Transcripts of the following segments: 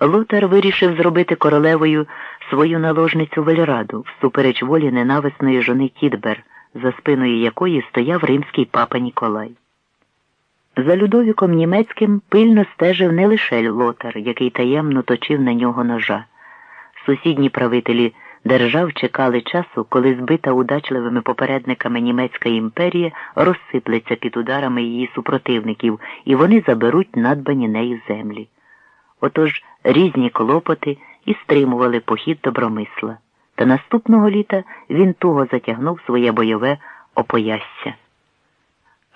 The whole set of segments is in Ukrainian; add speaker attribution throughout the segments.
Speaker 1: Лотар вирішив зробити королевою свою наложницю Вельраду всупереч волі ненависної жони Кідбер, за спиною якої стояв римський папа Ніколай. За Людовіком німецьким пильно стежив не лише Лотар, який таємно точив на нього ножа. Сусідні правителі держав чекали часу, коли збита удачливими попередниками німецька імперія розсиплеться під ударами її супротивників, і вони заберуть надбані нею землі. Отож різні клопоти і стримували похід добромисла. Та наступного літа він туго затягнув своє бойове опоясся.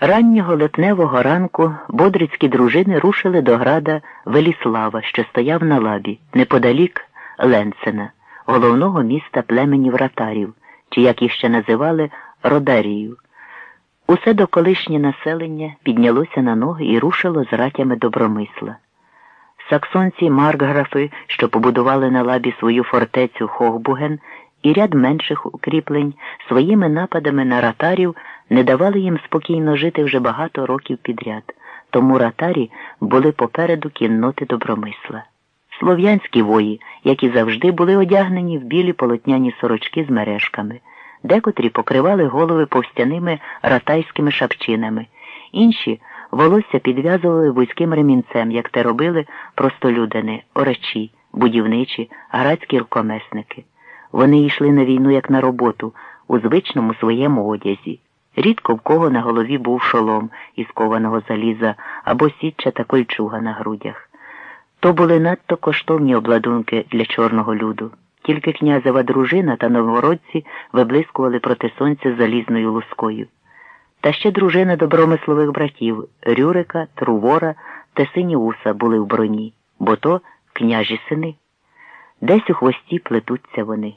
Speaker 1: Раннього липневого ранку бодрицькі дружини рушили до града Веліслава, що стояв на лабі, неподалік Ленцена, головного міста племенів ратарів, чи як їх ще називали Родарію. Усе доколишнє населення піднялося на ноги і рушило з ратями добромисла. Саксонці маркграфи, що побудували на лабі свою фортецю Хохбуген і ряд менших укріплень, своїми нападами на ратарів не давали їм спокійно жити вже багато років підряд, тому ратарі були попереду кінноти добромисла. Слов'янські вої, як і завжди, були одягнені в білі полотняні сорочки з мережками, декотрі покривали голови повстяними ратайськими шапчинами, інші волосся підв'язували вузьким ремінцем, як те робили простолюдини, орачі, будівничі, градські рукомесники. Вони йшли на війну як на роботу, у звичному своєму одязі. Рідко в кого на голові був шолом із кованого заліза або сітчата кольчуга на грудях. То були надто коштовні обладунки для чорного люду. Тільки князева дружина та новгородці виблискували проти сонця залізною лускою. Та ще дружина добромислових братів Рюрика, Трувора та Синіуса були в броні, бо то княжі сини. Десь у хвості плетуться вони.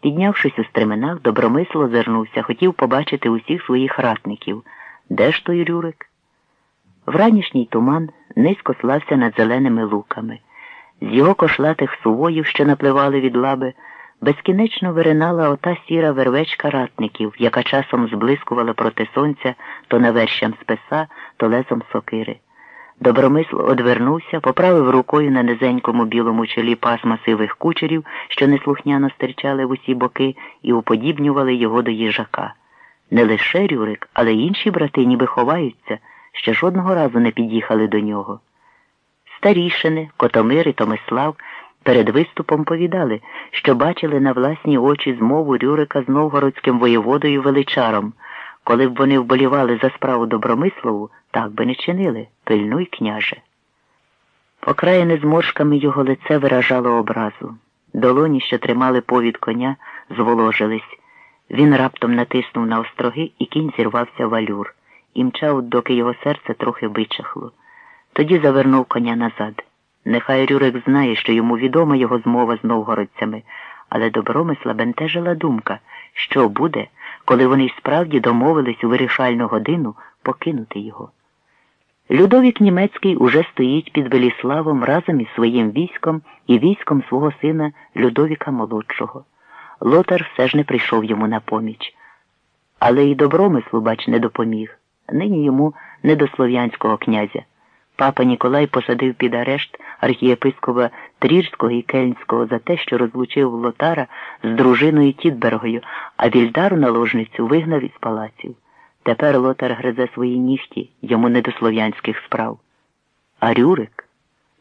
Speaker 1: Піднявшись у стременах, добромисло зернувся, хотів побачити усіх своїх ратників. Де ж той Рюрик? Вранішній туман низько слався над зеленими луками. З його кошлатих сувоїв, що напливали від лаби, безкінечно виринала ота сіра вервечка ратників, яка часом зблискувала проти сонця то навершям списа, то лезом сокири. Добромисло одвернувся, поправив рукою на низенькому білому чолі пасма сивих кучерів, що неслухняно стирчали в усі боки, і уподібнювали його до їжака. Не лише Рюрик, але й інші брати ніби ховаються, ще жодного разу не під'їхали до нього. Старішини, Котомир і Томислав перед виступом повідали, що бачили на власні очі змову Рюрика з новгородським воєводою величаром. Коли б вони вболівали за справу добромислову, так би не чинили, пильнуй, княже. Покраєне зморшками його лице виражало образу. Долоні, що тримали повід коня, зволожились. Він раптом натиснув на остроги, і кінь зірвався в алюр, і мчав, доки його серце трохи вичахло. Тоді завернув коня назад. Нехай Рюрик знає, що йому відома його змова з новгородцями, але добромисла бентежила думка, що буде, коли вони й справді домовились у вирішальну годину покинути його. Людовік Німецький уже стоїть під Веліславом разом із своїм військом і військом свого сина Людовіка Молодшого. Лотар все ж не прийшов йому на поміч. Але й добромислу, бач, не допоміг. Нині йому не до слов'янського князя. Папа Ніколай посадив під арешт архієпископа Трірського і Кельнського за те, що розлучив Лотара з дружиною Тітбергою, а вільдару наложницю вигнав із палаців. Тепер Лотар гризе свої нігті, йому не до слов'янських справ. А Рюрик,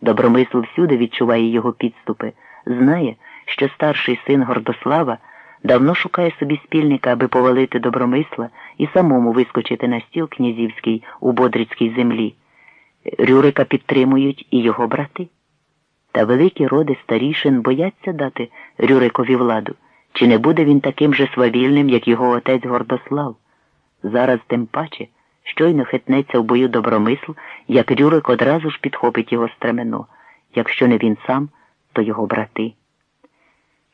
Speaker 1: добромисл всюди відчуває його підступи, знає, що старший син Гордослава давно шукає собі спільника, аби повалити добромисла і самому вискочити на стіл князівський у Бодрицькій землі. Рюрика підтримують і його брати. Та великі роди старішин бояться дати Рюрикові владу, чи не буде він таким же свавільним, як його отець Гордослав. Зараз тим паче, щойно хитнеться в бою добромисл, як Рюрик одразу ж підхопить його стремено, якщо не він сам, то його брати.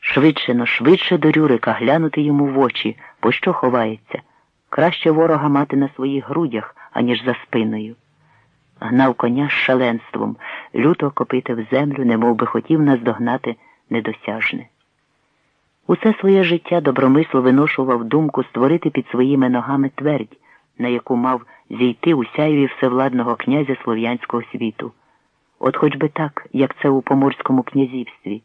Speaker 1: Швидше но швидше до Рюрика глянути йому в очі, бо що ховається. Краще ворога мати на своїх грудях, аніж за спиною. Гнав коня з шаленством, люто копитив землю, немов би хотів наздогнати недосяжне. Усе своє життя добромисло виношував думку створити під своїми ногами твердь, на яку мав зійти у сяйві всевладного князя слов'янського світу. От хоч би так, як це у Поморському князівстві,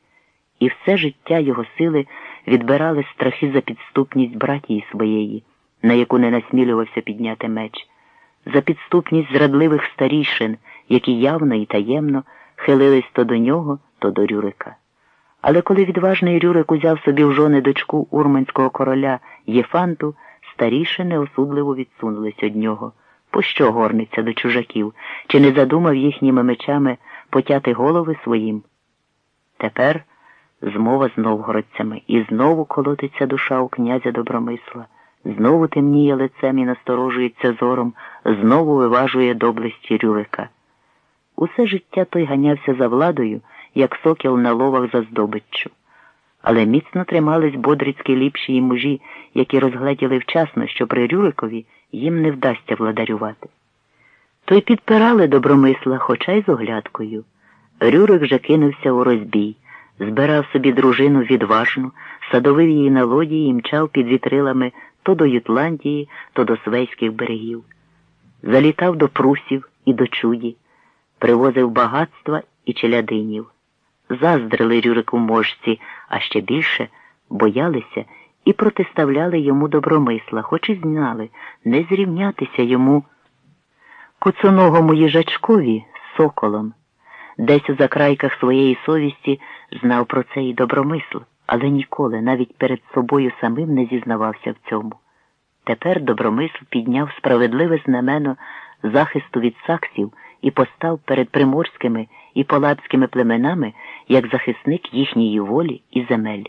Speaker 1: і все життя його сили відбирали страхи за підступність братії своєї, на яку не насмілювався підняти меч, за підступність зрадливих старішин, які явно і таємно хилились то до нього, то до Рюрика. Але коли відважний Рюрик узяв собі в жони дочку урманського короля Єфанту, старішини осудливо відсунулись від нього. Пощо горниться до чужаків, чи не задумав їхніми мечами потяти голови своїм? Тепер змова з новгородцями, і знову колотиться душа у князя Добромисла, знову темніє лицем і насторожується зором, знову виважує доблесті Рюрика. Усе життя той ганявся за владою, як сокіл на ловах за здобиччю. Але міцно тримались бодрицькі ліпші і мужі, які розгледіли вчасно, що при Рюрикові їм не вдасться владарювати. То й підпирали добромисла, хоча й з оглядкою. Рюрик же кинувся у розбій, збирав собі дружину відважну, садовив її на лодії і мчав під вітрилами то до Ютландії, то до Свейських берегів. Залітав до прусів і до чуді, привозив багатства і челядинів. Заздрили Рюрику можці, а ще більше боялися і протиставляли йому добромисла, хоч і знали не зрівнятися йому куцоногому їжачкові соколом. Десь у закрайках своєї совісті знав про це і добромисл, але ніколи навіть перед собою самим не зізнавався в цьому. Тепер добромисл підняв справедливе знамено захисту від саксів і постав перед приморськими і полабськими племенами як захисник їхньої волі і земель.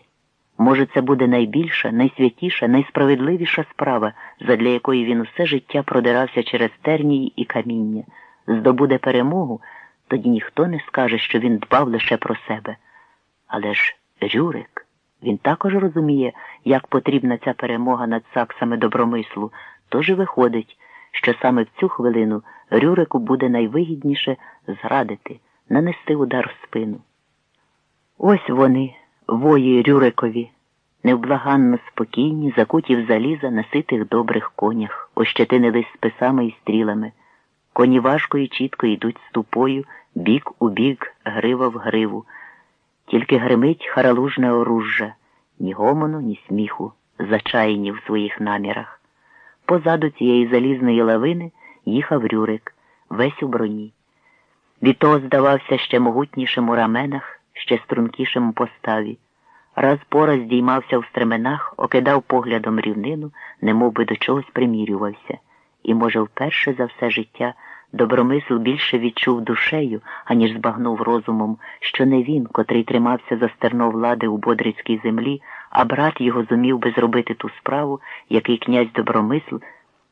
Speaker 1: Може, це буде найбільша, найсвятіша, найсправедливіша справа, задля якої він усе життя продирався через тернії і каміння, здобуде перемогу, тоді ніхто не скаже, що він дбав лише про себе. Але ж Рюрик, він також розуміє, як потрібна ця перемога над саксами добромислу, тож і виходить, що саме в цю хвилину Рюрику буде найвигідніше зрадити, нанести удар в спину. Ось вони вої Рюрикові, невблаганно спокійні, закуті в заліза на ситих добрих конях, ощетинились списами і стрілами. Коні важко і чітко йдуть ступою, бік у бік, грива в гриву. Тільки гримить харалужне оружжя, ні гомону, ні сміху, зачаяні в своїх намірах. Позаду цієї залізної лавини їхав Рюрик, весь у броні. Від того здавався ще могутнішим у раменах, ще стрункішим у поставі. Раз по раз здіймався в стременах, окидав поглядом рівнину, немов би до чогось примірювався, і, може, вперше за все життя добромисл більше відчув душею, аніж збагнув розумом, що не він, котрий тримався за стерно влади у бодрицькій землі, а брат його зумів би зробити ту справу, який князь добромисл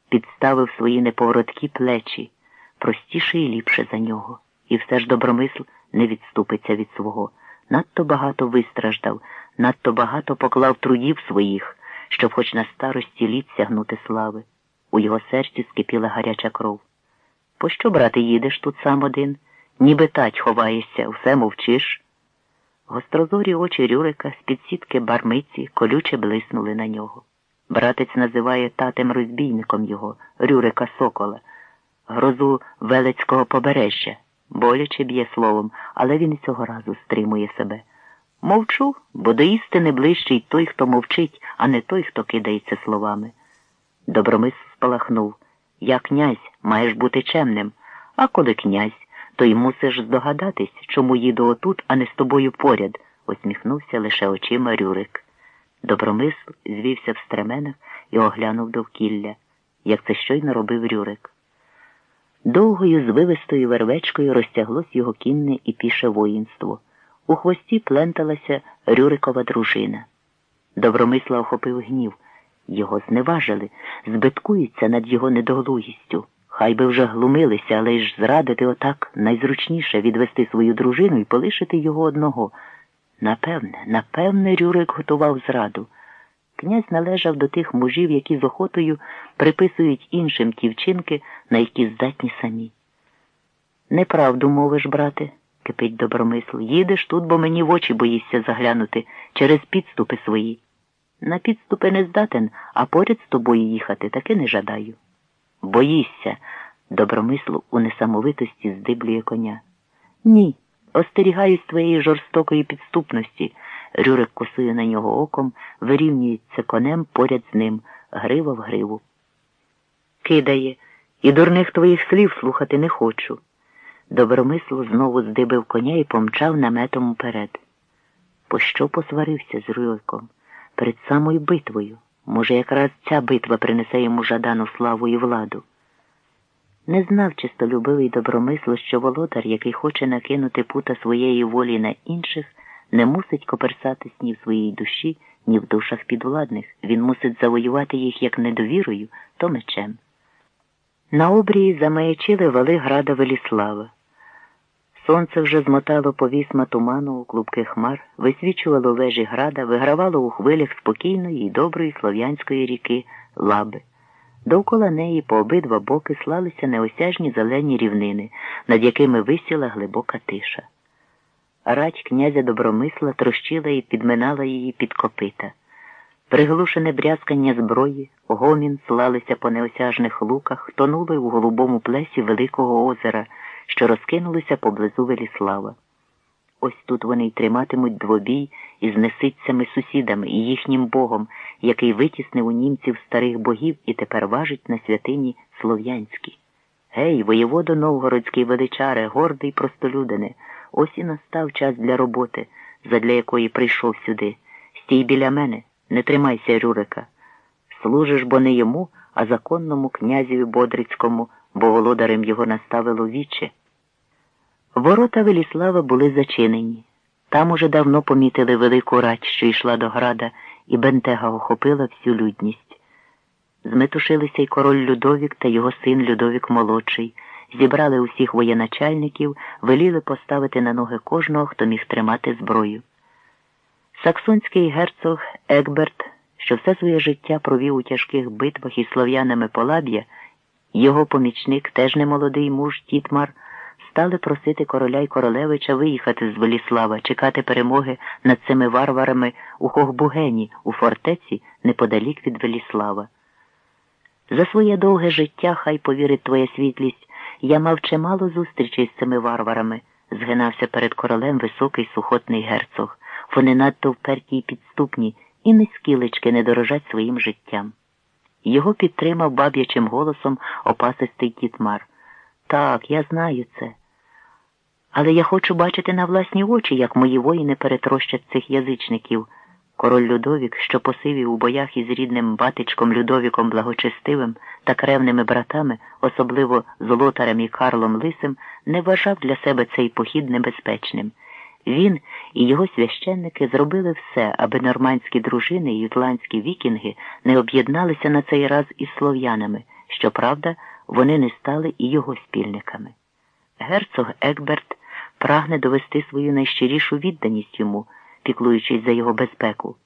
Speaker 1: підставив свої неповороткі плечі, простіше і ліпше за нього. І все ж добромисл не відступиться від свого. Надто багато вистраждав, надто багато поклав трудів своїх, щоб хоч на старості літ сягнути слави. У його серці скипіла гаряча кров. Пощо, брате, їдеш тут сам один? Ніби тать ховаєшся, все мовчиш. Гострозорі очі Рюрика з під сітки бармиці колюче блиснули на нього. Братець називає татем розбійником його, Рюрика Сокола, грозу Велецького побережжя. Боляче б'є словом, але він і цього разу стримує себе. Мовчу, бо до істини ближчий той, хто мовчить, а не той, хто кидається словами. Добромис спалахнув. Я князь, маєш бути чемним, а коли князь, то й мусиш здогадатись, чому їду отут, а не з тобою поряд, усміхнувся лише очима Рюрик. Добромисл звівся в стременах і оглянув довкілля, як це щойно робив Рюрик. Довгою звивистою вервечкою розтяглось його кінне і піше воїнство. У хвості пленталася Рюрикова дружина. Добромисла охопив гнів. Його зневажили, збиткуються над його недоглугістю. Хай би вже глумилися, але ж зрадити отак найзручніше відвести свою дружину і полишити його одного. Напевне, напевне, Рюрик готував зраду. Князь належав до тих мужів, які з охотою приписують іншим ті вчинки, на які здатні самі. Неправду мовиш, брате, кипить добромисл. Їдеш тут, бо мені в очі боїшся заглянути через підступи свої. На підступи не здатен, а поряд з тобою їхати таки не жадаю. Боїшся, добромислу у несамовитості здиблює коня. Ні, остерігаюсь твоєї жорстокої підступності. Рюрик косує на нього оком, вирівнюється конем поряд з ним, грива в гриву. Кидає, і дурних твоїх слів слухати не хочу. Добромисло знову здибив коня і помчав наметом уперед. Пощо посварився з Рюриком? Перед самою битвою. Може, якраз ця битва принесе йому жадану славу і владу. Не знав чистолюбивий добромисло, що володар, який хоче накинути пута своєї волі на інших, не мусить коперсатись ні в своїй душі, ні в душах підвладних. Він мусить завоювати їх як недовірою, то мечем. На обрії замаячили вали града Веліслава. Сонце вже змотало повісма туману у клубки хмар, висвічувало вежі града, вигравало у хвилях спокійної і доброї слов'янської ріки Лаби. Довкола неї по обидва боки слалися неосяжні зелені рівнини, над якими висіла глибока тиша. Рать князя добромисла трощила і підминала її під копита. Приглушене брязкання зброї, гомін слалися по неосяжних луках, тонули у голубому плесі Великого озера, що розкинулися поблизу Веліслава. Ось тут вони й триматимуть двобій із неситцями сусідами і їхнім богом, який витіснив у німців старих богів і тепер важить на святині слов'янській. Гей, воєводо новгородський величаре, гордий простолюдине, ось і настав час для роботи, задля якої прийшов сюди. Стій біля мене, не тримайся, Рюрика. Служиш бо не йому, а законному князеві Бодрицькому, бо володарем його наставило віче. Ворота Веліслава були зачинені. Там уже давно помітили велику рать, що йшла до града, і бентега охопила всю людність. Зметушилися й король Людовік та його син Людовік молодший, зібрали усіх воєначальників, веліли поставити на ноги кожного, хто міг тримати зброю. Саксонський герцог Екберт, що все своє життя провів у тяжких битвах із слов'янами Полаб'я, його помічник, теж немолодий муж Тітмар, стали просити короля й королевича виїхати з Веліслава, чекати перемоги над цими варварами у Хохбугені, у фортеці неподалік від Веліслава. За своє довге життя, хай повірить твоя світлість, я мав чимало зустрічей з цими варварами, згинався перед королем високий сухотний герцог. Вони надто вперті й підступні, і низькі лички не дорожать своїм життям. Його підтримав баб'ячим голосом опасистий Тітмар. Так, я знаю це. Але я хочу бачити на власні очі, як мої воїни перетрощать цих язичників. Король Людовік, що посивів у боях із рідним батечком Людовіком Благочестивим та кревними братами, особливо Золотарем і Карлом Лисим, не вважав для себе цей похід небезпечним. Він і його священники зробили все, аби нормандські дружини і ютландські вікінги не об'єдналися на цей раз із слов'янами. Щоправда, вони не стали і його спільниками. Герцог Екберт прагне довести свою найщирішу відданість йому, піклуючись за його безпеку.